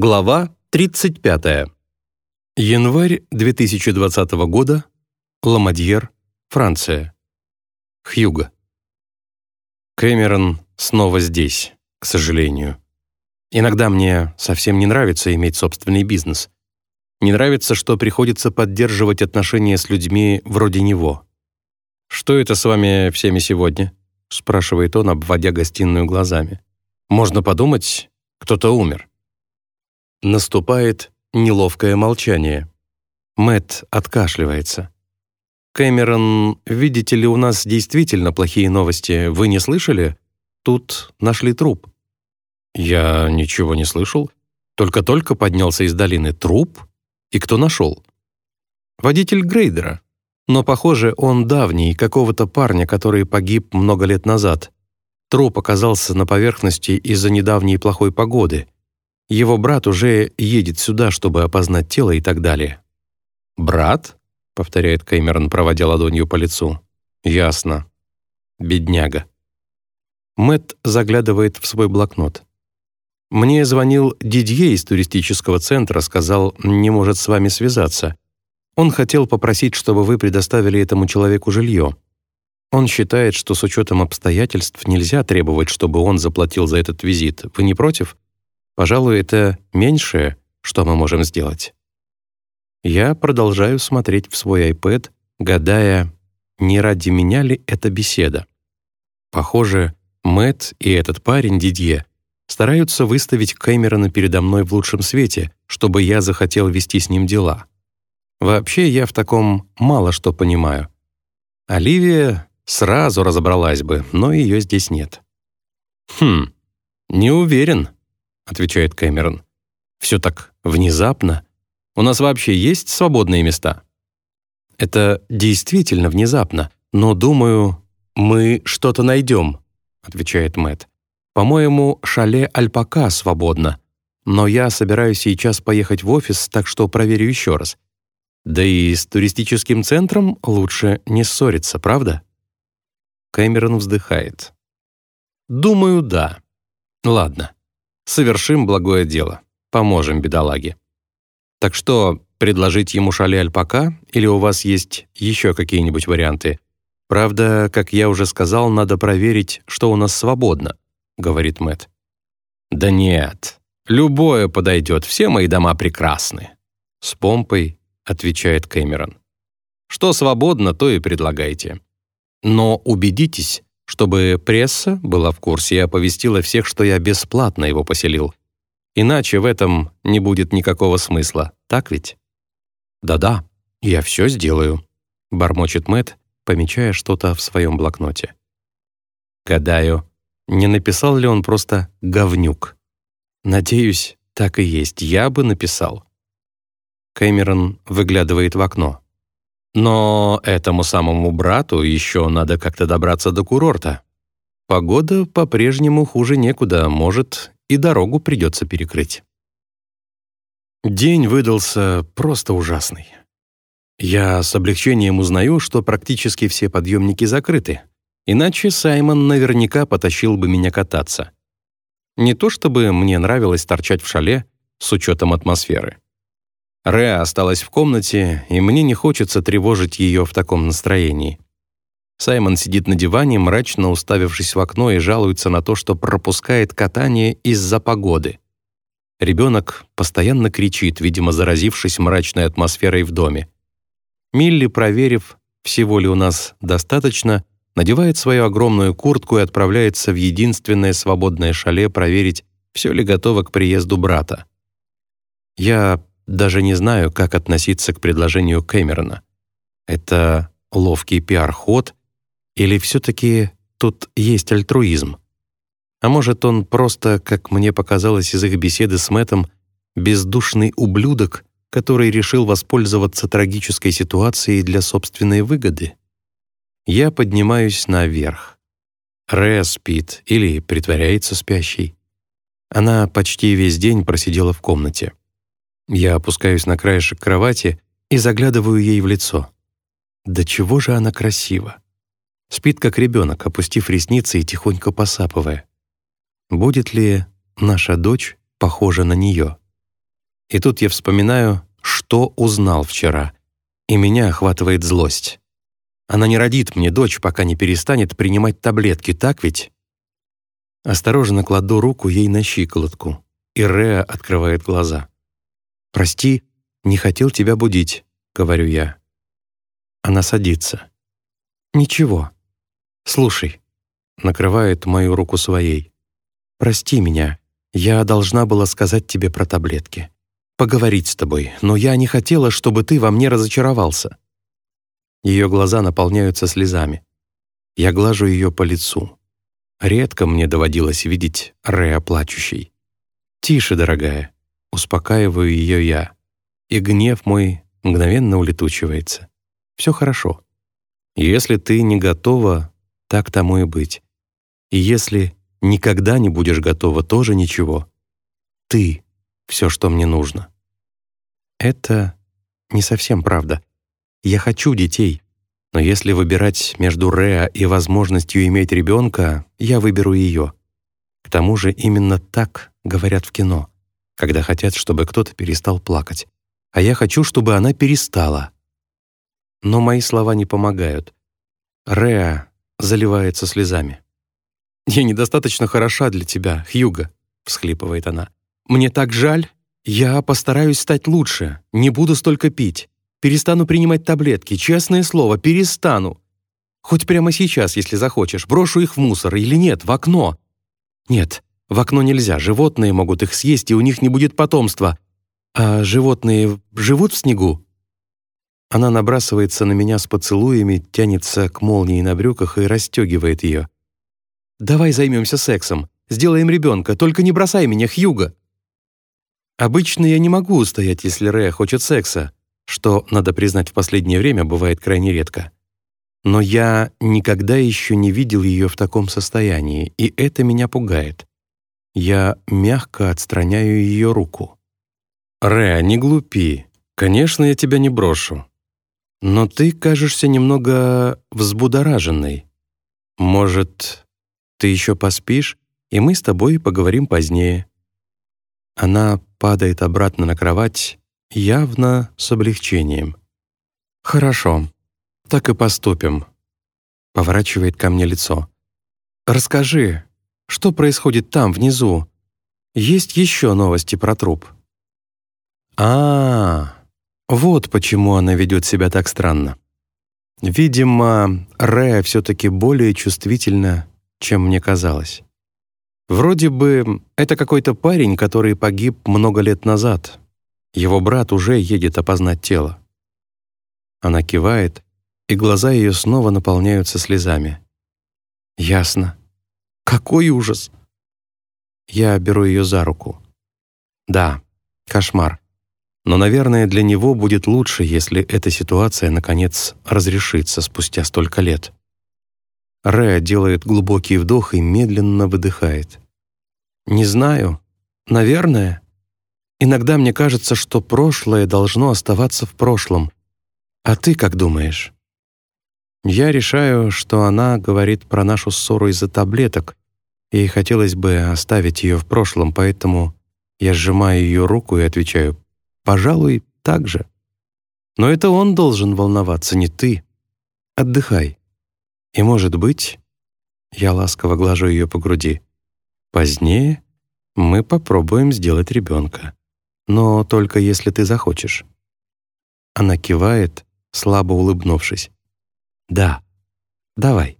Глава 35. Январь 2020 года. Ламадьер, Франция. Хьюго. Кэмерон снова здесь, к сожалению. Иногда мне совсем не нравится иметь собственный бизнес. Не нравится, что приходится поддерживать отношения с людьми вроде него. «Что это с вами всеми сегодня?» — спрашивает он, обводя гостиную глазами. «Можно подумать, кто-то умер». Наступает неловкое молчание. Мэт откашливается. «Кэмерон, видите ли, у нас действительно плохие новости. Вы не слышали? Тут нашли труп». «Я ничего не слышал. Только-только поднялся из долины труп. И кто нашел?» «Водитель грейдера. Но, похоже, он давний, какого-то парня, который погиб много лет назад. Труп оказался на поверхности из-за недавней плохой погоды. Его брат уже едет сюда, чтобы опознать тело и так далее». «Брат?» — повторяет Кэмерон, проводя ладонью по лицу. «Ясно. Бедняга». Мэт заглядывает в свой блокнот. «Мне звонил Дидье из туристического центра, сказал, не может с вами связаться. Он хотел попросить, чтобы вы предоставили этому человеку жилье. Он считает, что с учетом обстоятельств нельзя требовать, чтобы он заплатил за этот визит. Вы не против?» Пожалуй, это меньшее, что мы можем сделать. Я продолжаю смотреть в свой iPad, гадая, не ради меня ли эта беседа. Похоже, Мэтт и этот парень Дидье стараются выставить Кэмерона передо мной в лучшем свете, чтобы я захотел вести с ним дела. Вообще, я в таком мало что понимаю. Оливия сразу разобралась бы, но ее здесь нет. Хм, не уверен, отвечает Кэмерон. Все так внезапно. У нас вообще есть свободные места? Это действительно внезапно, но думаю, мы что-то найдем, отвечает Мэт. По-моему, шале Альпака свободно, но я собираюсь сейчас поехать в офис, так что проверю еще раз. Да и с туристическим центром лучше не ссориться, правда? Кэмерон вздыхает. Думаю, да. Ладно совершим благое дело, поможем бедолаге. Так что, предложить ему шале альпака или у вас есть еще какие-нибудь варианты? Правда, как я уже сказал, надо проверить, что у нас свободно, говорит Мэт. Да нет, любое подойдет, все мои дома прекрасны. С помпой отвечает Кэмерон. Что свободно, то и предлагайте. Но убедитесь, чтобы пресса была в курсе и оповестила всех, что я бесплатно его поселил. Иначе в этом не будет никакого смысла, так ведь? Да-да, я все сделаю, бормочет Мэт, помечая что-то в своем блокноте. Гадаю, не написал ли он просто говнюк. Надеюсь, так и есть. Я бы написал. Кэмерон выглядывает в окно. Но этому самому брату еще надо как-то добраться до курорта. Погода по-прежнему хуже некуда, может, и дорогу придется перекрыть. День выдался просто ужасный. Я с облегчением узнаю, что практически все подъемники закрыты, иначе Саймон наверняка потащил бы меня кататься. Не то чтобы мне нравилось торчать в шале с учетом атмосферы. Реа осталась в комнате, и мне не хочется тревожить ее в таком настроении. Саймон сидит на диване, мрачно уставившись в окно и жалуется на то, что пропускает катание из-за погоды. Ребенок постоянно кричит, видимо, заразившись мрачной атмосферой в доме. Милли, проверив, всего ли у нас достаточно, надевает свою огромную куртку и отправляется в единственное свободное шале проверить, все ли готово к приезду брата. Я даже не знаю, как относиться к предложению Кэмерона. Это ловкий пиар-ход или все-таки тут есть альтруизм? А может, он просто, как мне показалось из их беседы с Мэттом, бездушный ублюдок, который решил воспользоваться трагической ситуацией для собственной выгоды? Я поднимаюсь наверх. Рэя спит или притворяется спящей. Она почти весь день просидела в комнате. Я опускаюсь на краешек кровати и заглядываю ей в лицо. Да чего же она красива! Спит как ребенок, опустив ресницы и тихонько посапывая. Будет ли наша дочь похожа на нее? И тут я вспоминаю, что узнал вчера, и меня охватывает злость. Она не родит мне дочь, пока не перестанет принимать таблетки, так ведь? Осторожно кладу руку ей на щиколотку, и Реа открывает глаза. «Прости, не хотел тебя будить», — говорю я. Она садится. «Ничего. Слушай», — накрывает мою руку своей. «Прости меня. Я должна была сказать тебе про таблетки. Поговорить с тобой, но я не хотела, чтобы ты во мне разочаровался». Ее глаза наполняются слезами. Я глажу ее по лицу. Редко мне доводилось видеть Реа плачущей. «Тише, дорогая», — успокаиваю ее я. И гнев мой мгновенно улетучивается. Все хорошо. Если ты не готова, так тому и быть. И если никогда не будешь готова, тоже ничего. Ты — все, что мне нужно. Это не совсем правда. Я хочу детей, но если выбирать между Реа и возможностью иметь ребенка, я выберу ее. К тому же именно так говорят в кино, когда хотят, чтобы кто-то перестал плакать. А я хочу, чтобы она перестала. Но мои слова не помогают. Реа заливается слезами. «Я недостаточно хороша для тебя, Хьюга», — всхлипывает она. «Мне так жаль. Я постараюсь стать лучше, не буду столько пить. Перестану принимать таблетки, честное слово, перестану. Хоть прямо сейчас, если захочешь, брошу их в мусор или нет, в окно. Нет, в окно нельзя, животные могут их съесть, и у них не будет потомства. А животные живут в снегу? Она набрасывается на меня с поцелуями, тянется к молнии на брюках и расстегивает ее. «Давай займемся сексом. Сделаем ребенка. Только не бросай меня, Хьюга!» Обычно я не могу устоять, если Рэя хочет секса что, надо признать, в последнее время бывает крайне редко. Но я никогда еще не видел ее в таком состоянии, и это меня пугает. Я мягко отстраняю ее руку. «Ре, не глупи. Конечно, я тебя не брошу. Но ты кажешься немного взбудораженной. Может, ты еще поспишь, и мы с тобой поговорим позднее». Она падает обратно на кровать, явно с облегчением. «Хорошо, так и поступим», — поворачивает ко мне лицо. «Расскажи, что происходит там, внизу? Есть еще новости про труп?» а, -а, -а вот почему она ведет себя так странно. Видимо, Рэя все-таки более чувствительна, чем мне казалось. Вроде бы это какой-то парень, который погиб много лет назад, его брат уже едет опознать тело. Она кивает, и глаза ее снова наполняются слезами. «Ясно. Какой ужас!» Я беру ее за руку. «Да, кошмар. Но, наверное, для него будет лучше, если эта ситуация, наконец, разрешится спустя столько лет». Рэя делает глубокий вдох и медленно выдыхает. «Не знаю. Наверное. Иногда мне кажется, что прошлое должно оставаться в прошлом. А ты как думаешь? Я решаю, что она говорит про нашу ссору из-за таблеток, и хотелось бы оставить ее в прошлом, поэтому я сжимаю ее руку и отвечаю, «Пожалуй, так же». Но это он должен волноваться, не ты. Отдыхай. И, может быть, я ласково глажу ее по груди, позднее мы попробуем сделать ребенка но только если ты захочешь». Она кивает, слабо улыбнувшись. «Да, давай».